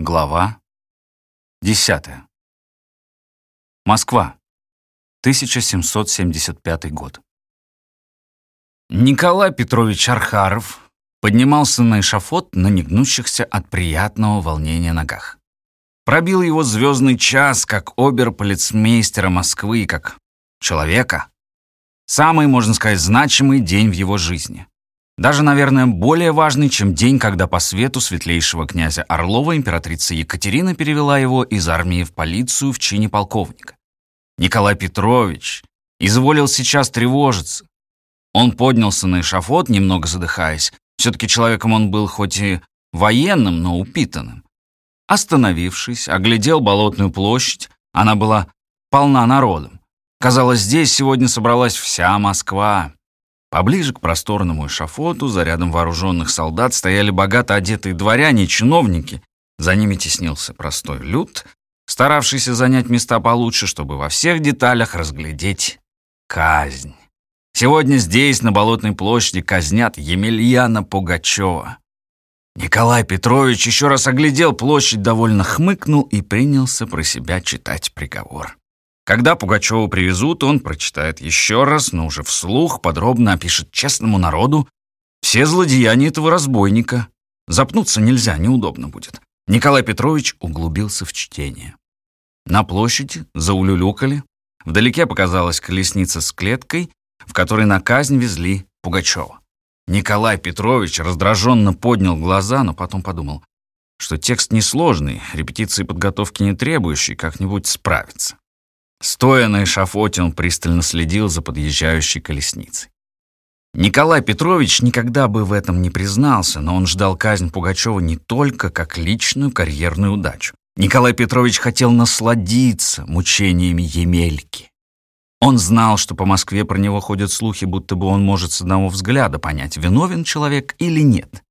Глава 10. Москва. 1775 год. Николай Петрович Архаров поднимался на эшафот на негнущихся от приятного волнения ногах. Пробил его звездный час, как обер-полицмейстера Москвы, как человека. Самый, можно сказать, значимый день в его жизни. Даже, наверное, более важный, чем день, когда по свету светлейшего князя Орлова императрица Екатерина перевела его из армии в полицию в чине полковника. Николай Петрович изволил сейчас тревожиться. Он поднялся на эшафот, немного задыхаясь. Все-таки человеком он был хоть и военным, но упитанным. Остановившись, оглядел Болотную площадь. Она была полна народом. Казалось, здесь сегодня собралась вся Москва. Поближе к просторному эшафоту, за рядом вооруженных солдат, стояли богато одетые дворяне и чиновники. За ними теснился простой люд, старавшийся занять места получше, чтобы во всех деталях разглядеть казнь. Сегодня здесь, на Болотной площади, казнят Емельяна Пугачева. Николай Петрович еще раз оглядел площадь, довольно хмыкнул и принялся про себя читать приговор. Когда Пугачева привезут, он прочитает еще раз, но уже вслух подробно опишет честному народу все злодеяния этого разбойника. Запнуться нельзя, неудобно будет. Николай Петрович углубился в чтение. На площади заулюлюкали. Вдалеке показалась колесница с клеткой, в которой на казнь везли Пугачева. Николай Петрович раздраженно поднял глаза, но потом подумал, что текст несложный, репетиции подготовки не требующий, как-нибудь справится. Стоя на эшафоте, он пристально следил за подъезжающей колесницей. Николай Петрович никогда бы в этом не признался, но он ждал казнь Пугачева не только как личную карьерную удачу. Николай Петрович хотел насладиться мучениями Емельки. Он знал, что по Москве про него ходят слухи, будто бы он может с одного взгляда понять, виновен человек или нет.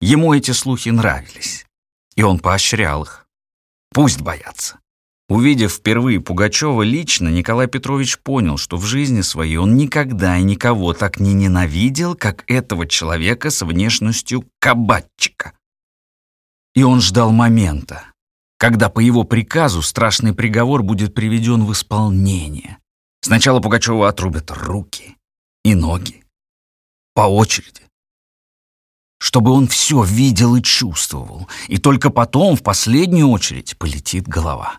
Ему эти слухи нравились, и он поощрял их. Пусть боятся. Увидев впервые Пугачева лично, Николай Петрович понял, что в жизни своей он никогда и никого так не ненавидел, как этого человека с внешностью кабатчика. И он ждал момента, когда по его приказу страшный приговор будет приведен в исполнение. Сначала Пугачеву отрубят руки и ноги. По очереди. Чтобы он все видел и чувствовал. И только потом, в последнюю очередь, полетит голова.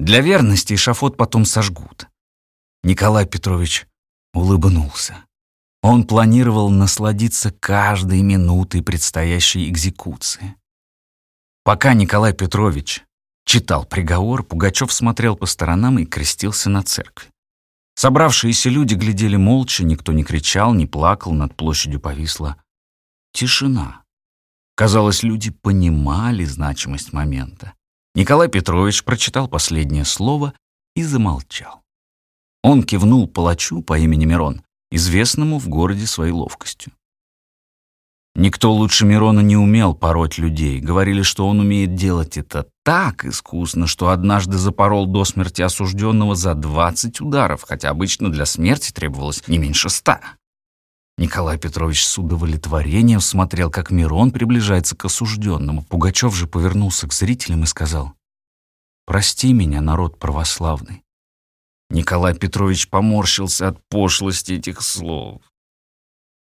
Для верности эшафот потом сожгут. Николай Петрович улыбнулся. Он планировал насладиться каждой минутой предстоящей экзекуции. Пока Николай Петрович читал приговор, Пугачев смотрел по сторонам и крестился на церкви. Собравшиеся люди глядели молча, никто не кричал, не плакал, над площадью повисла тишина. Казалось, люди понимали значимость момента. Николай Петрович прочитал последнее слово и замолчал. Он кивнул палачу по имени Мирон, известному в городе своей ловкостью. Никто лучше Мирона не умел пороть людей. Говорили, что он умеет делать это так искусно, что однажды запорол до смерти осужденного за 20 ударов, хотя обычно для смерти требовалось не меньше ста. Николай Петрович с удовлетворением смотрел, как Мирон приближается к осужденному. Пугачев же повернулся к зрителям и сказал, «Прости меня, народ православный». Николай Петрович поморщился от пошлости этих слов.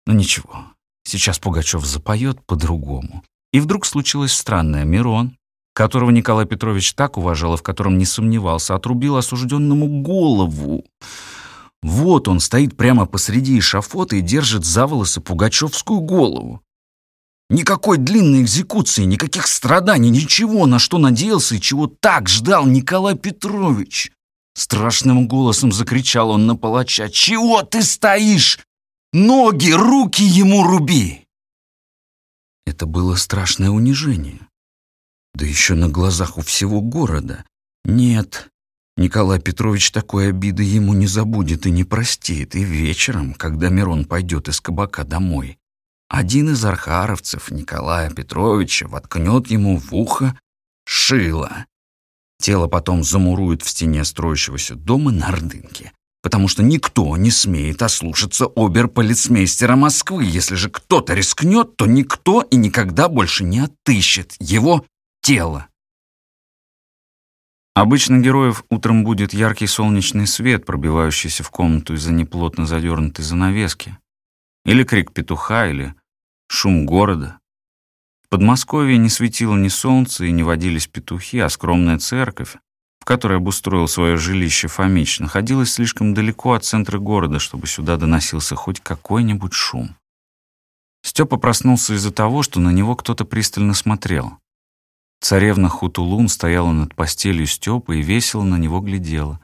Но «Ну ничего, сейчас Пугачев запоет по-другому. И вдруг случилось странное. Мирон, которого Николай Петрович так уважал и в котором не сомневался, отрубил осужденному голову. Вот он стоит прямо посреди эшафота и держит за волосы пугачевскую голову. Никакой длинной экзекуции, никаких страданий, ничего, на что надеялся и чего так ждал Николай Петрович. Страшным голосом закричал он на палача. «Чего ты стоишь? Ноги, руки ему руби!» Это было страшное унижение. Да еще на глазах у всего города. Нет, Николай Петрович такой обиды ему не забудет и не простит, и вечером, когда Мирон пойдет из кабака домой, один из архаровцев Николая Петровича воткнет ему в ухо шило. Тело потом замуруют в стене строящегося дома на Ордынке, потому что никто не смеет ослушаться оберполицмейстера Москвы. Если же кто-то рискнет, то никто и никогда больше не отыщет его тело. Обычно героев утром будет яркий солнечный свет, пробивающийся в комнату из-за неплотно задернутой занавески. Или крик петуха, или шум города. В Подмосковье не светило ни солнце и не водились петухи, а скромная церковь, в которой обустроил свое жилище Фомич, находилась слишком далеко от центра города, чтобы сюда доносился хоть какой-нибудь шум. Степа проснулся из-за того, что на него кто-то пристально смотрел. Царевна Хутулун стояла над постелью Степы и весело на него глядела.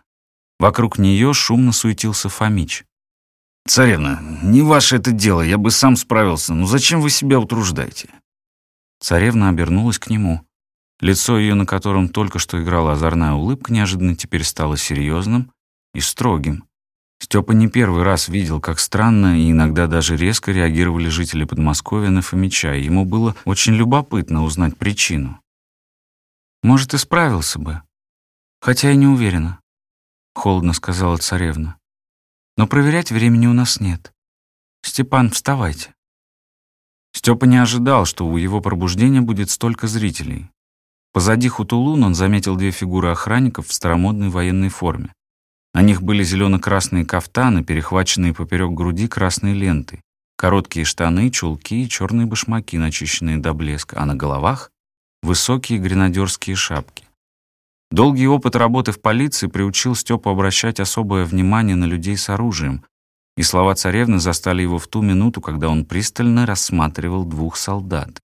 Вокруг нее шумно суетился Фомич. «Царевна, не ваше это дело, я бы сам справился, но зачем вы себя утруждаете?» Царевна обернулась к нему. Лицо ее, на котором только что играла озорная улыбка, неожиданно теперь стало серьезным и строгим. Степа не первый раз видел, как странно и иногда даже резко реагировали жители Подмосковья на Фомича, и ему было очень любопытно узнать причину. Может, и справился бы. Хотя я не уверена, — холодно сказала царевна. Но проверять времени у нас нет. Степан, вставайте. Степа не ожидал, что у его пробуждения будет столько зрителей. Позади Хутулун он заметил две фигуры охранников в старомодной военной форме. На них были зелено-красные кафтаны, перехваченные поперек груди красной лентой, короткие штаны, чулки и черные башмаки, начищенные до блеска, а на головах высокие гренадерские шапки. Долгий опыт работы в полиции приучил Степу обращать особое внимание на людей с оружием, и слова царевны застали его в ту минуту, когда он пристально рассматривал двух солдат.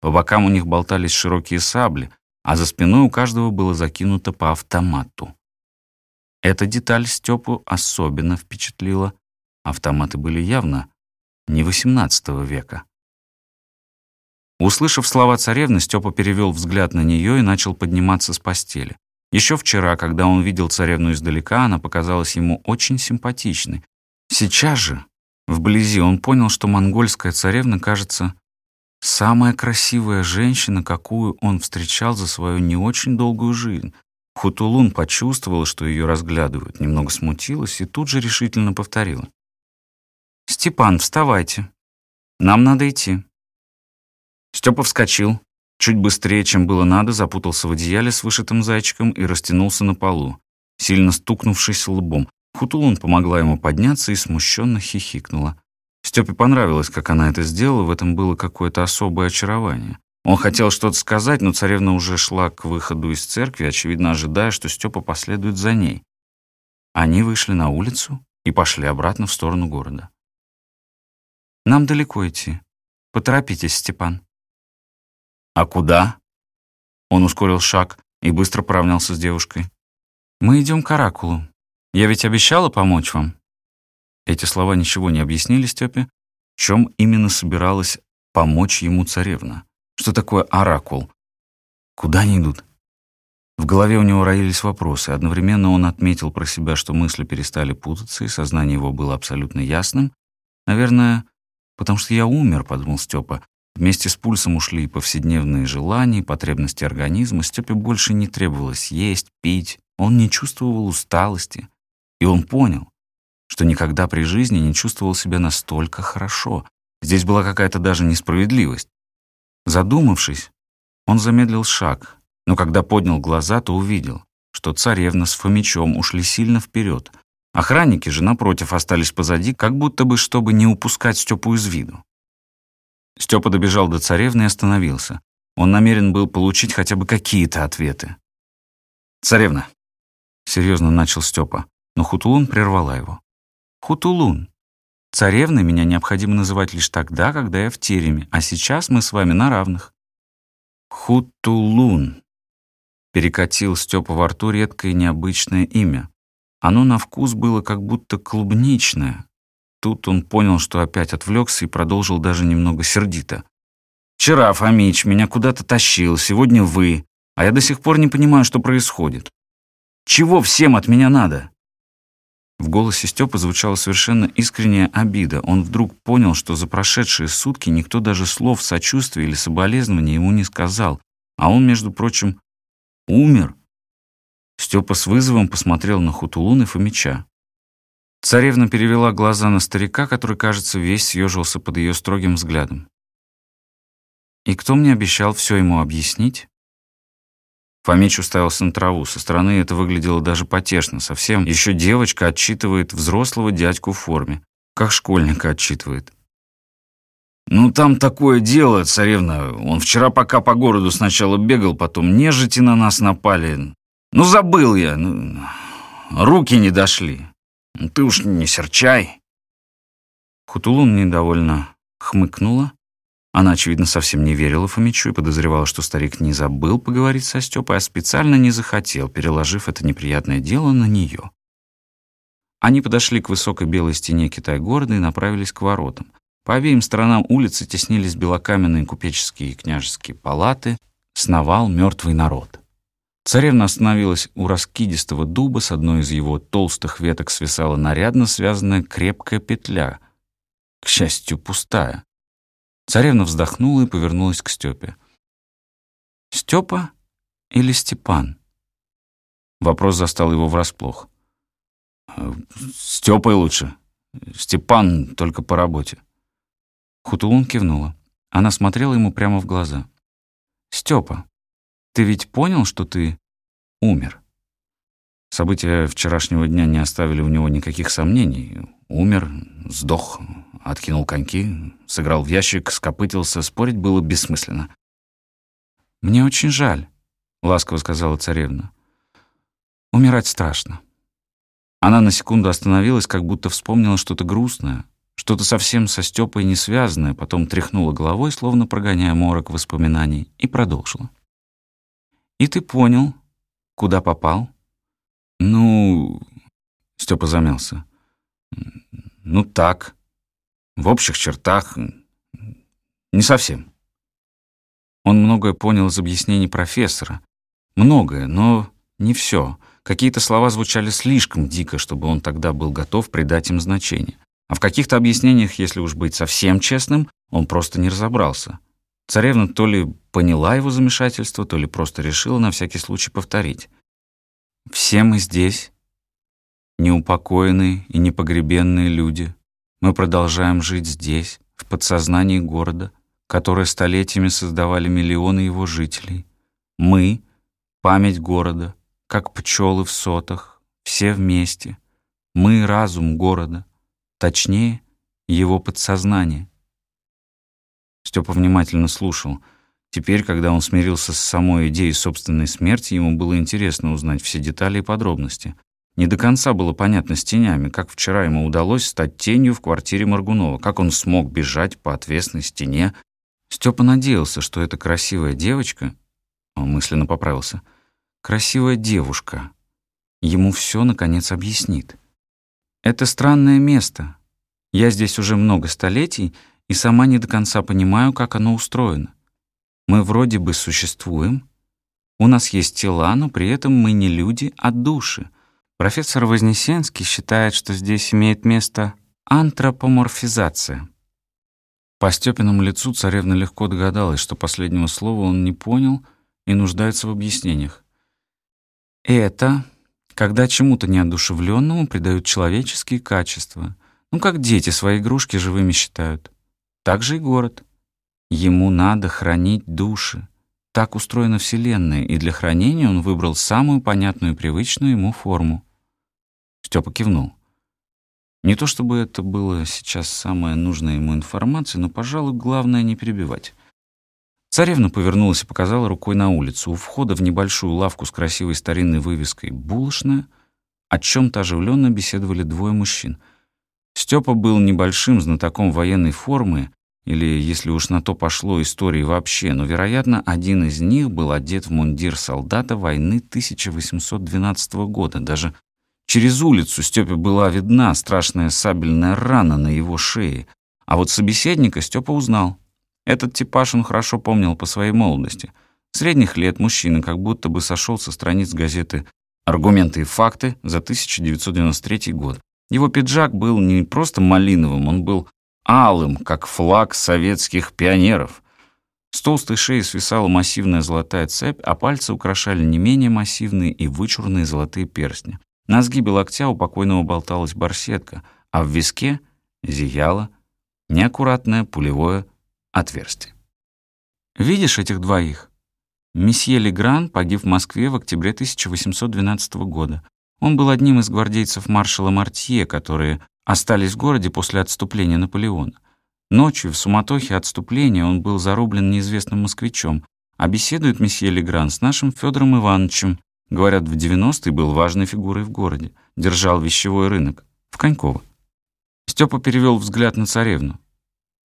По бокам у них болтались широкие сабли, а за спиной у каждого было закинуто по автомату. Эта деталь Степу особенно впечатлила. Автоматы были явно не XVIII века. Услышав слова царевны, Степа перевел взгляд на нее и начал подниматься с постели. Еще вчера, когда он видел царевну издалека, она показалась ему очень симпатичной. Сейчас же, вблизи, он понял, что монгольская царевна, кажется, самая красивая женщина, какую он встречал за свою не очень долгую жизнь. Хутулун почувствовала, что ее разглядывают, немного смутилась и тут же решительно повторила. «Степан, вставайте. Нам надо идти». Степа вскочил, чуть быстрее, чем было надо, запутался в одеяле с вышитым зайчиком и растянулся на полу, сильно стукнувшись лбом. Хутулун помогла ему подняться и смущенно хихикнула. Степе понравилось, как она это сделала, в этом было какое-то особое очарование. Он хотел что-то сказать, но царевна уже шла к выходу из церкви, очевидно ожидая, что Степа последует за ней. Они вышли на улицу и пошли обратно в сторону города. «Нам далеко идти. Поторопитесь, Степан», «А куда?» Он ускорил шаг и быстро поравнялся с девушкой. «Мы идем к Оракулу. Я ведь обещала помочь вам». Эти слова ничего не объяснили Степе, в чем именно собиралась помочь ему царевна. Что такое Оракул? Куда они идут? В голове у него роились вопросы. Одновременно он отметил про себя, что мысли перестали путаться, и сознание его было абсолютно ясным. «Наверное, потому что я умер», — подумал Степа. Вместе с пульсом ушли и повседневные желания, и потребности организма. Степе больше не требовалось есть, пить. Он не чувствовал усталости. И он понял, что никогда при жизни не чувствовал себя настолько хорошо. Здесь была какая-то даже несправедливость. Задумавшись, он замедлил шаг, но когда поднял глаза, то увидел, что царевна с Фомичом ушли сильно вперед. Охранники же, напротив, остались позади, как будто бы, чтобы не упускать Степу из виду. Степа добежал до царевны и остановился. Он намерен был получить хотя бы какие-то ответы. «Царевна», — серьезно начал Степа, но Хутулун прервала его. «Хутулун, царевной меня необходимо называть лишь тогда, когда я в тереме, а сейчас мы с вами на равных». «Хутулун», — перекатил Степа во рту редкое необычное имя. Оно на вкус было как будто клубничное, Тут он понял, что опять отвлекся и продолжил даже немного сердито. «Вчера Фомич меня куда-то тащил, сегодня вы, а я до сих пор не понимаю, что происходит. Чего всем от меня надо?» В голосе Степы звучала совершенно искренняя обида. Он вдруг понял, что за прошедшие сутки никто даже слов сочувствия или соболезнования ему не сказал, а он, между прочим, умер. Степа с вызовом посмотрел на Хутулун и Фомича. Царевна перевела глаза на старика, который, кажется, весь съежился под ее строгим взглядом. «И кто мне обещал все ему объяснить?» Фомич уставился на траву. Со стороны это выглядело даже потешно. Совсем еще девочка отчитывает взрослого дядьку в форме. Как школьника отчитывает. «Ну, там такое дело, царевна. Он вчера пока по городу сначала бегал, потом нежити на нас напали. Ну, забыл я. Ну, руки не дошли. Ты уж не серчай». Хутулун недовольно хмыкнула, она, очевидно, совсем не верила Фомичу и подозревала, что старик не забыл поговорить со Степой, а специально не захотел, переложив это неприятное дело на нее. Они подошли к высокой белой стене Китай-города и направились к воротам. По обеим сторонам улицы теснились белокаменные купеческие и княжеские палаты, сновал мертвый народ. Царевна остановилась у раскидистого дуба, с одной из его толстых веток свисала нарядно связанная крепкая петля, к счастью, пустая. Царевна вздохнула и повернулась к Степе. «Степа или Степан?» Вопрос застал его врасплох. «Степой лучше. Степан только по работе». Хутулун кивнула. Она смотрела ему прямо в глаза. «Степа, ты ведь понял, что ты умер?» События вчерашнего дня не оставили у него никаких сомнений. Умер, сдох, откинул коньки, сыграл в ящик, скопытился. Спорить было бессмысленно. «Мне очень жаль», — ласково сказала царевна. «Умирать страшно». Она на секунду остановилась, как будто вспомнила что-то грустное, что-то совсем со Стёпой не связанное, потом тряхнула головой, словно прогоняя морок воспоминаний, и продолжила. «И ты понял, куда попал?» «Ну...» — Стёпа замялся. «Ну так», в общих чертах не совсем. Он многое понял из объяснений профессора. Многое, но не все. Какие-то слова звучали слишком дико, чтобы он тогда был готов придать им значение. А в каких-то объяснениях, если уж быть совсем честным, он просто не разобрался. Царевна то ли поняла его замешательство, то ли просто решила на всякий случай повторить. «Все мы здесь, неупокоенные и непогребенные люди, мы продолжаем жить здесь, в подсознании города, которое столетиями создавали миллионы его жителей. Мы — память города, как пчелы в сотах, все вместе. Мы — разум города, точнее, его подсознание. Степа внимательно слушал. Теперь, когда он смирился с самой идеей собственной смерти, ему было интересно узнать все детали и подробности. Не до конца было понятно с тенями, как вчера ему удалось стать тенью в квартире Маргунова, как он смог бежать по отвесной стене. Степа надеялся, что эта красивая девочка, он мысленно поправился, красивая девушка, ему все наконец объяснит. Это странное место. Я здесь уже много столетий и сама не до конца понимаю, как оно устроено. Мы вроде бы существуем, у нас есть тела, но при этом мы не люди, а души — Профессор Вознесенский считает, что здесь имеет место антропоморфизация. По Степиному лицу царевна легко догадалась, что последнего слова он не понял и нуждается в объяснениях. Это когда чему-то неодушевленному придают человеческие качества. Ну, как дети свои игрушки живыми считают. Так же и город. Ему надо хранить души. Так устроена Вселенная, и для хранения он выбрал самую понятную и привычную ему форму. Степа кивнул. Не то чтобы это было сейчас самая нужная ему информация, но, пожалуй, главное не перебивать. Царевна повернулась и показала рукой на улицу. У входа в небольшую лавку с красивой старинной вывеской «Булочная» о чем то оживленно беседовали двое мужчин. Степа был небольшим знатоком военной формы, или, если уж на то пошло, истории вообще, но, вероятно, один из них был одет в мундир солдата войны 1812 года, даже Через улицу Степе была видна страшная сабельная рана на его шее, а вот собеседника Степа узнал. Этот типаж он хорошо помнил по своей молодости. Средних лет мужчина как будто бы сошел со страниц газеты «Аргументы и факты» за 1993 год. Его пиджак был не просто малиновым, он был алым, как флаг советских пионеров. С толстой шеи свисала массивная золотая цепь, а пальцы украшали не менее массивные и вычурные золотые перстни. На сгибе локтя у покойного болталась барсетка, а в виске зияло неаккуратное пулевое отверстие. «Видишь этих двоих?» Месье Легран погиб в Москве в октябре 1812 года. Он был одним из гвардейцев маршала Мартье, которые остались в городе после отступления Наполеона. Ночью в суматохе отступления он был зарублен неизвестным москвичом, а беседует месье Легран с нашим Федором Ивановичем. Говорят, в 90-е был важной фигурой в городе, держал вещевой рынок в Коньково. Степа перевел взгляд на царевну.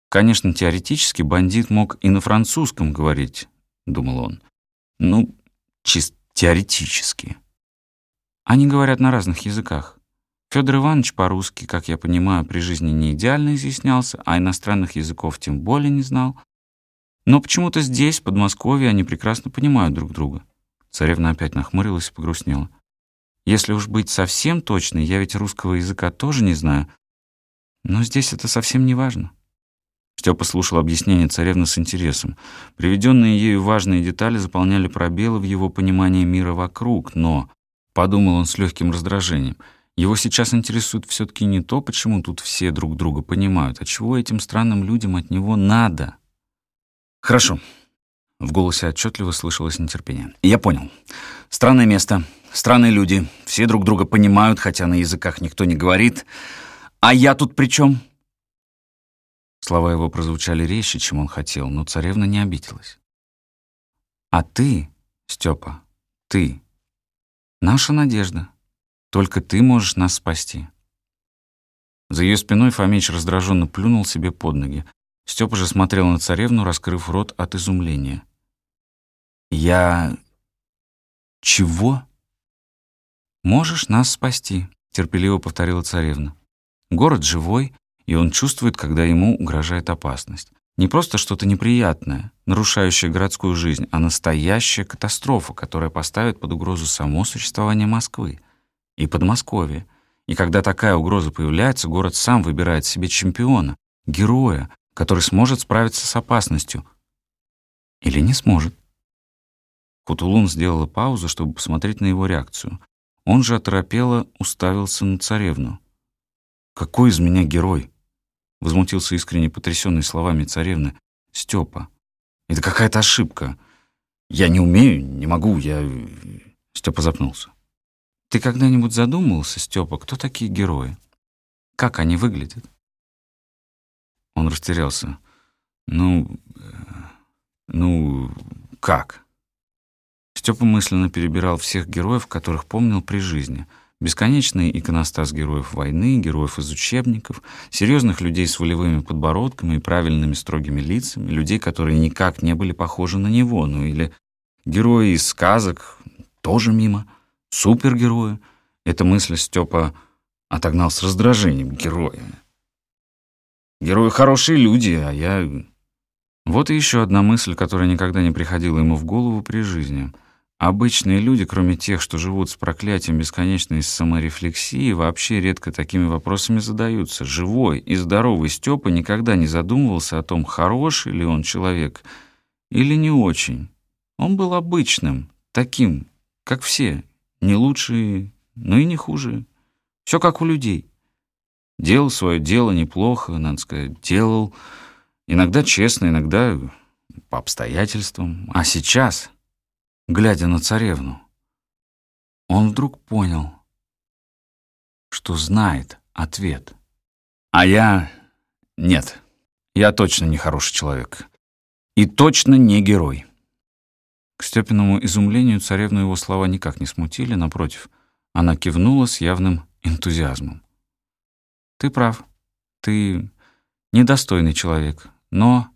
Конечно, теоретически бандит мог и на французском говорить, — думал он. «Ну, чисто теоретически». Они говорят на разных языках. Федор Иванович по-русски, как я понимаю, при жизни не идеально изъяснялся, а иностранных языков тем более не знал. Но почему-то здесь, в Подмосковье, они прекрасно понимают друг друга. Царевна опять нахмурилась и погрустнела. Если уж быть совсем точной, я ведь русского языка тоже не знаю. Но здесь это совсем не важно. Степа слушал объяснение царевны с интересом. Приведенные ею важные детали заполняли пробелы в его понимании мира вокруг, но, подумал он с легким раздражением, его сейчас интересует все таки не то, почему тут все друг друга понимают, а чего этим странным людям от него надо. «Хорошо». В голосе отчетливо слышалось нетерпение. «Я понял. Странное место, странные люди, все друг друга понимают, хотя на языках никто не говорит. А я тут при чем? Слова его прозвучали резче, чем он хотел, но царевна не обиделась. «А ты, Степа, ты, наша надежда. Только ты можешь нас спасти». За ее спиной Фомич раздраженно плюнул себе под ноги. Степа же смотрел на царевну, раскрыв рот от изумления. «Я... чего?» «Можешь нас спасти», — терпеливо повторила царевна. «Город живой, и он чувствует, когда ему угрожает опасность. Не просто что-то неприятное, нарушающее городскую жизнь, а настоящая катастрофа, которая поставит под угрозу само существование Москвы и Подмосковья. И когда такая угроза появляется, город сам выбирает себе чемпиона, героя, который сможет справиться с опасностью. Или не сможет. Кутулун сделала паузу, чтобы посмотреть на его реакцию. Он же оторопело уставился на царевну. «Какой из меня герой?» Возмутился искренне потрясенный словами царевны. «Степа, это какая-то ошибка. Я не умею, не могу, я...» Степа запнулся. «Ты когда-нибудь задумывался, Степа, кто такие герои? Как они выглядят?» Он растерялся. «Ну... ну... как?» Степа мысленно перебирал всех героев, которых помнил при жизни — Бесконечный иконостас героев войны, героев из учебников, серьезных людей с волевыми подбородками и правильными строгими лицами, людей, которые никак не были похожи на него, ну или герои из сказок, тоже мимо, супергерои. Эта мысль Степа отогнал с раздражением. Герои. Герои хорошие люди, а я... Вот и еще одна мысль, которая никогда не приходила ему в голову при жизни — Обычные люди, кроме тех, что живут с проклятием бесконечной саморефлексии, вообще редко такими вопросами задаются. Живой и здоровый Степа никогда не задумывался о том, хороший ли он человек или не очень. Он был обычным, таким, как все, не лучше, но и не хуже. Все как у людей. Делал свое дело неплохо, надо сказать, делал. Иногда честно, иногда по обстоятельствам. А сейчас глядя на царевну. Он вдруг понял, что знает ответ. А я... Нет, я точно не хороший человек. И точно не герой. К Степиному изумлению царевну его слова никак не смутили, напротив, она кивнула с явным энтузиазмом. «Ты прав. Ты недостойный человек, но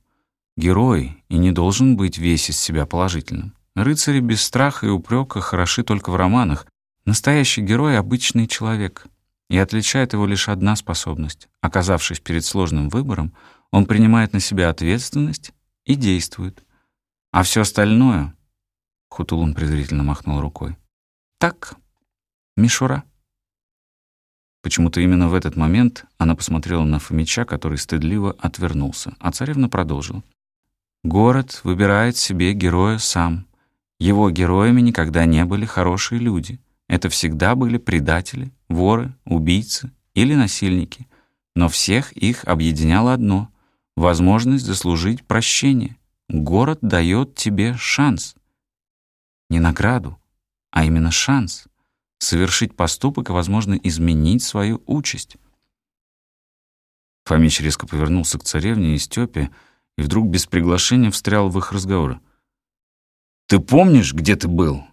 герой и не должен быть весь из себя положительным. Рыцари без страха и упрека хороши только в романах. Настоящий герой — обычный человек. И отличает его лишь одна способность. Оказавшись перед сложным выбором, он принимает на себя ответственность и действует. А все остальное... Хутулун презрительно махнул рукой. Так, мишура. Почему-то именно в этот момент она посмотрела на Фомича, который стыдливо отвернулся, а царевна продолжила. «Город выбирает себе героя сам. Его героями никогда не были хорошие люди. Это всегда были предатели, воры, убийцы или насильники. Но всех их объединяло одно — возможность заслужить прощение. Город дает тебе шанс. Не награду, а именно шанс совершить поступок и, возможно, изменить свою участь. Фомич резко повернулся к царевне и Стёпе и вдруг без приглашения встрял в их разговоры. «Ты помнишь, где ты был?»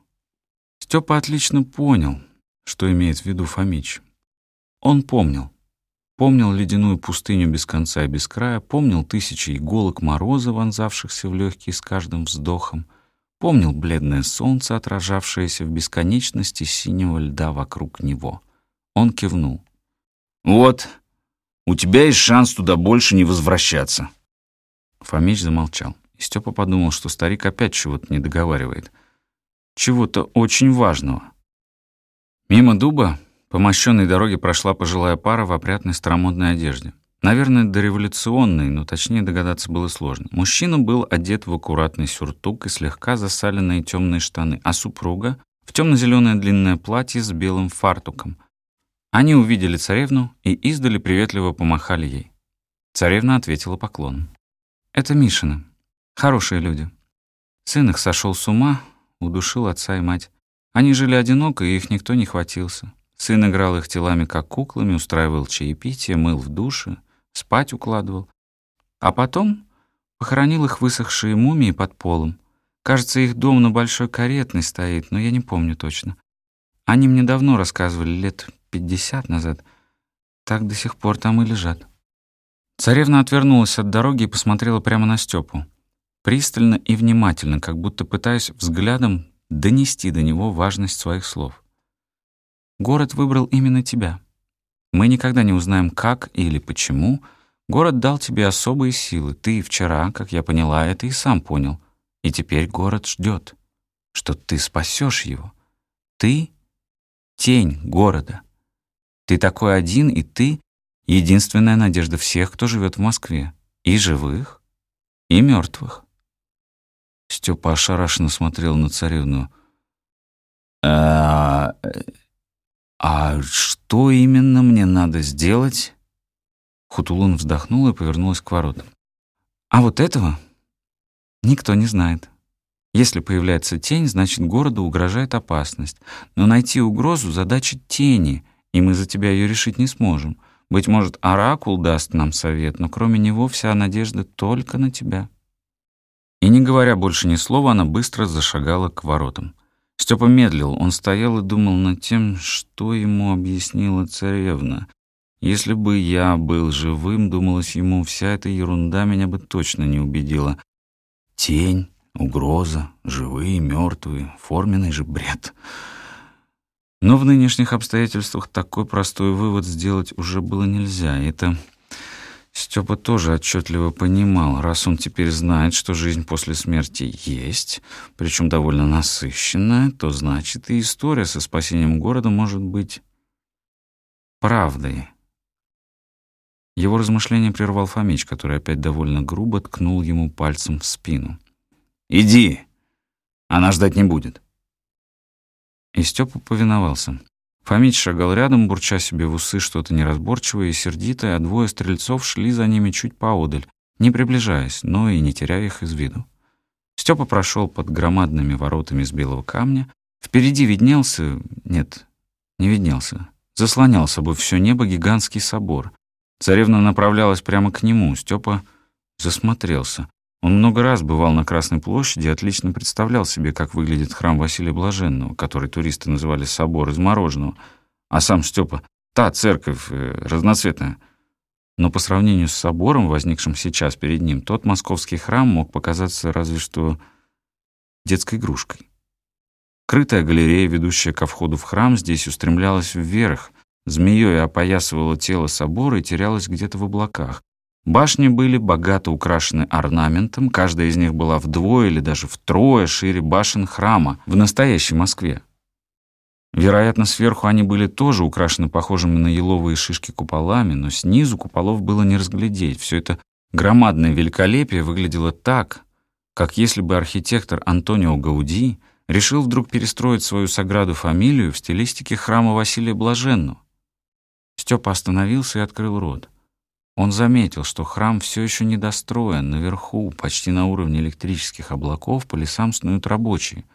Степа отлично понял, что имеет в виду Фомич. Он помнил. Помнил ледяную пустыню без конца и без края, помнил тысячи иголок мороза, вонзавшихся в легкие с каждым вздохом, помнил бледное солнце, отражавшееся в бесконечности синего льда вокруг него. Он кивнул. «Вот, у тебя есть шанс туда больше не возвращаться». Фомич замолчал, и Степа подумал, что старик опять чего-то не договаривает. Чего-то очень важного. Мимо дуба по мощенной дороге прошла пожилая пара в опрятной старомодной одежде. Наверное, дореволюционной, но точнее догадаться было сложно. Мужчина был одет в аккуратный сюртук и слегка засаленные темные штаны, а супруга — в темно-зеленое длинное платье с белым фартуком. Они увидели царевну и издали приветливо помахали ей. Царевна ответила поклоном. «Это Мишины. Хорошие люди. Сын их сошел с ума, удушил отца и мать. Они жили одиноко, и их никто не хватился. Сын играл их телами как куклами, устраивал чаепитие, мыл в душе, спать укладывал. А потом похоронил их высохшие мумии под полом. Кажется, их дом на Большой Каретной стоит, но я не помню точно. Они мне давно рассказывали, лет пятьдесят назад. Так до сих пор там и лежат. Царевна отвернулась от дороги и посмотрела прямо на Степу. Пристально и внимательно, как будто пытаясь взглядом донести до него важность своих слов. Город выбрал именно тебя. Мы никогда не узнаем, как или почему. Город дал тебе особые силы. Ты вчера, как я поняла, это и сам понял. И теперь город ждет, что ты спасешь его. Ты — тень города. Ты такой один, и ты — единственная надежда всех, кто живет в Москве. И живых, и мертвых. Степа ошарашенно смотрел на царевну. «А, «А что именно мне надо сделать?» Хутулун вздохнула и повернулась к воротам. «А вот этого никто не знает. Если появляется тень, значит, городу угрожает опасность. Но найти угрозу — задача тени, и мы за тебя ее решить не сможем. Быть может, Оракул даст нам совет, но кроме него вся надежда только на тебя». И не говоря больше ни слова, она быстро зашагала к воротам. Степа медлил, он стоял и думал над тем, что ему объяснила царевна. Если бы я был живым, думалось ему, вся эта ерунда меня бы точно не убедила. Тень, угроза, живые, мертвые, форменный же бред. Но в нынешних обстоятельствах такой простой вывод сделать уже было нельзя. Это Степа тоже отчетливо понимал, раз он теперь знает, что жизнь после смерти есть, причем довольно насыщенная, то значит и история со спасением города может быть правдой. Его размышление прервал Фомич, который опять довольно грубо ткнул ему пальцем в спину. «Иди! Она ждать не будет!» И Степа повиновался. Фомич шагал рядом, бурча себе в усы что-то неразборчивое и сердитое, а двое стрельцов шли за ними чуть поодаль, не приближаясь, но и не теряя их из виду. Степа прошел под громадными воротами из белого камня. Впереди виднелся... Нет, не виднелся. Заслонял собой все небо гигантский собор. Царевна направлялась прямо к нему. Степа засмотрелся. Он много раз бывал на Красной площади и отлично представлял себе, как выглядит храм Василия Блаженного, который туристы называли «собор из мороженого», а сам Степа — та церковь э, разноцветная. Но по сравнению с собором, возникшим сейчас перед ним, тот московский храм мог показаться разве что детской игрушкой. Крытая галерея, ведущая ко входу в храм, здесь устремлялась вверх, змеей опоясывала тело собора и терялась где-то в облаках. Башни были богато украшены орнаментом, каждая из них была вдвое или даже втрое шире башен храма в настоящей Москве. Вероятно, сверху они были тоже украшены похожими на еловые шишки куполами, но снизу куполов было не разглядеть. Все это громадное великолепие выглядело так, как если бы архитектор Антонио Гауди решил вдруг перестроить свою Саграду-фамилию в стилистике храма Василия Блаженного. Степа остановился и открыл рот. Он заметил, что храм все еще недостроен, наверху, почти на уровне электрических облаков, по лесам снуют рабочие.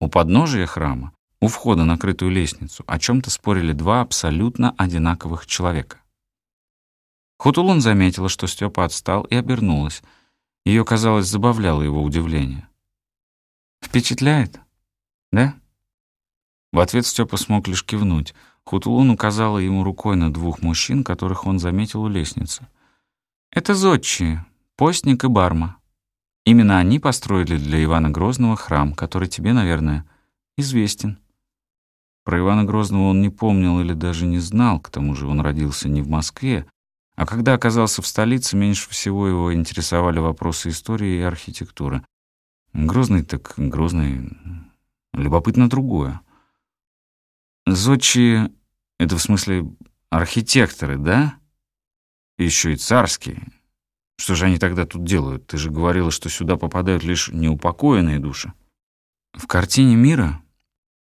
У подножия храма, у входа на крытую лестницу, о чем-то спорили два абсолютно одинаковых человека. Хутулун заметила, что Степа отстал и обернулась. Ее, казалось, забавляло его удивление. «Впечатляет? Да?» В ответ Степа смог лишь кивнуть. Хутулун указала ему рукой на двух мужчин, которых он заметил у лестницы. «Это зодчие, постник и барма. Именно они построили для Ивана Грозного храм, который тебе, наверное, известен». Про Ивана Грозного он не помнил или даже не знал, к тому же он родился не в Москве, а когда оказался в столице, меньше всего его интересовали вопросы истории и архитектуры. Грозный так грозный. Любопытно другое. Зодчие — это в смысле архитекторы, да? Еще и царские. Что же они тогда тут делают? Ты же говорила, что сюда попадают лишь неупокоенные души. В картине мира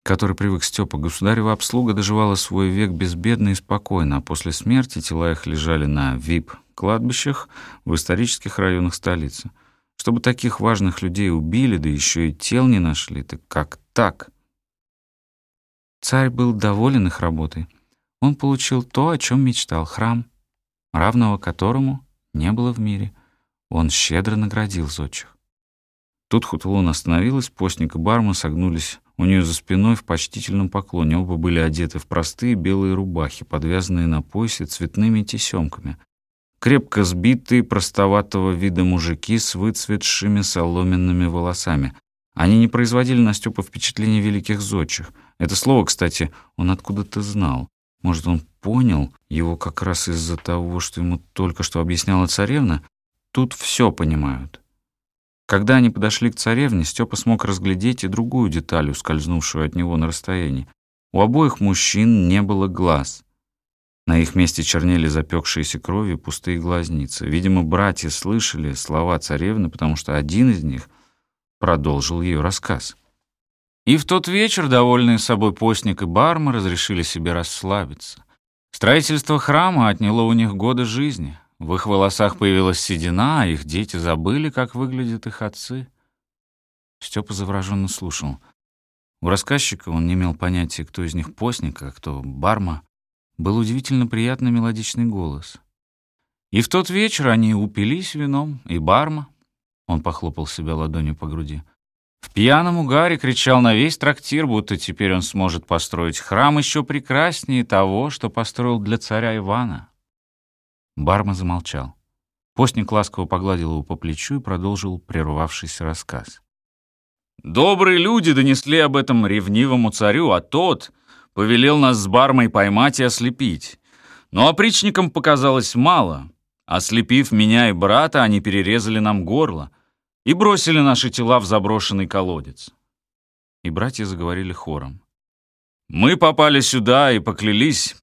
который привык Степа, государева обслуга доживала свой век безбедно и спокойно, а после смерти тела их лежали на ВИП-кладбищах в исторических районах столицы. Чтобы таких важных людей убили, да еще и тел не нашли, так как так? Царь был доволен их работой. Он получил то, о чем мечтал — храм, равного которому не было в мире. Он щедро наградил зодчих. Тут Хутулун остановилась, постник и барма согнулись у нее за спиной в почтительном поклоне оба были одеты в простые белые рубахи, подвязанные на поясе цветными тесемками. Крепко сбитые, простоватого вида мужики с выцветшими соломенными волосами. Они не производили на Степа впечатления великих зодчих. Это слово, кстати, он откуда-то знал. Может, он понял его как раз из-за того, что ему только что объясняла царевна? Тут все понимают. Когда они подошли к царевне, Степа смог разглядеть и другую деталь, ускользнувшую от него на расстоянии. У обоих мужчин не было глаз. На их месте чернели запекшиеся кровью пустые глазницы. Видимо, братья слышали слова царевны, потому что один из них продолжил ее рассказ. И в тот вечер, довольные собой постник и барма, разрешили себе расслабиться. Строительство храма отняло у них годы жизни. В их волосах появилась седина, а их дети забыли, как выглядят их отцы. Степа завороженно слушал. У рассказчика он не имел понятия, кто из них постник, а кто барма. Был удивительно приятный мелодичный голос. И в тот вечер они упились вином, и барма, он похлопал себя ладонью по груди, в пьяном угаре кричал на весь трактир, будто теперь он сможет построить храм еще прекраснее того, что построил для царя Ивана. Барма замолчал. Постник ласково погладил его по плечу и продолжил прервавшийся рассказ. «Добрые люди донесли об этом ревнивому царю, а тот повелел нас с Бармой поймать и ослепить. Но опричникам показалось мало. Ослепив меня и брата, они перерезали нам горло и бросили наши тела в заброшенный колодец». И братья заговорили хором. «Мы попали сюда и поклялись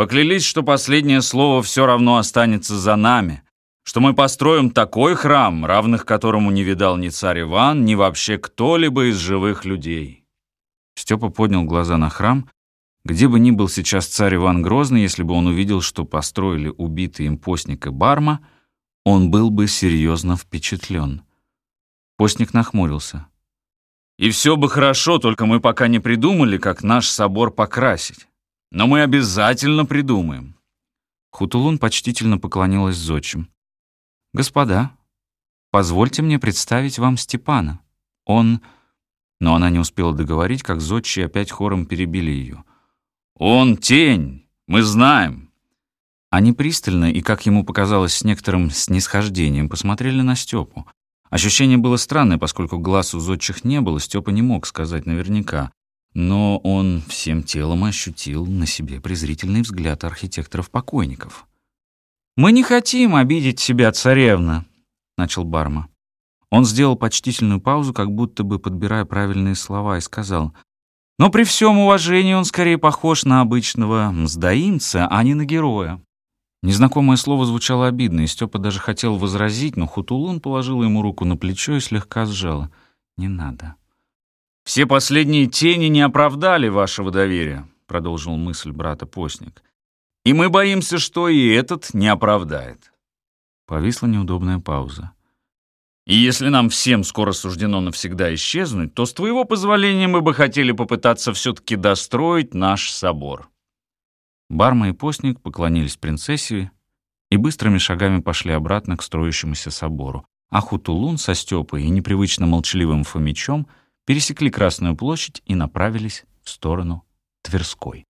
Поклялись, что последнее слово все равно останется за нами, что мы построим такой храм, равных которому не видал ни царь Иван, ни вообще кто-либо из живых людей. Степа поднял глаза на храм. Где бы ни был сейчас царь Иван Грозный, если бы он увидел, что построили убитый им постник и барма, он был бы серьезно впечатлен. Постник нахмурился. «И все бы хорошо, только мы пока не придумали, как наш собор покрасить. Но мы обязательно придумаем». Хутулун почтительно поклонилась зодчим. «Господа, позвольте мне представить вам Степана. Он...» Но она не успела договорить, как зодчие опять хором перебили ее. «Он тень, мы знаем». Они пристально и, как ему показалось, с некоторым снисхождением посмотрели на Степу. Ощущение было странное, поскольку глаз у зодчих не было, Степа не мог сказать наверняка но он всем телом ощутил на себе презрительный взгляд архитекторов-покойников. «Мы не хотим обидеть себя, царевна», — начал Барма. Он сделал почтительную паузу, как будто бы подбирая правильные слова, и сказал, «Но при всем уважении он скорее похож на обычного мздоимца, а не на героя». Незнакомое слово звучало обидно, и Степа даже хотел возразить, но Хутулун положил ему руку на плечо и слегка сжала. «Не надо. «Все последние тени не оправдали вашего доверия», — продолжил мысль брата Постник. «И мы боимся, что и этот не оправдает». Повисла неудобная пауза. И если нам всем скоро суждено навсегда исчезнуть, то с твоего позволения мы бы хотели попытаться все-таки достроить наш собор». Барма и постник поклонились принцессе и быстрыми шагами пошли обратно к строящемуся собору, а Хутулун со Степой и непривычно молчаливым Фомичом пересекли Красную площадь и направились в сторону Тверской.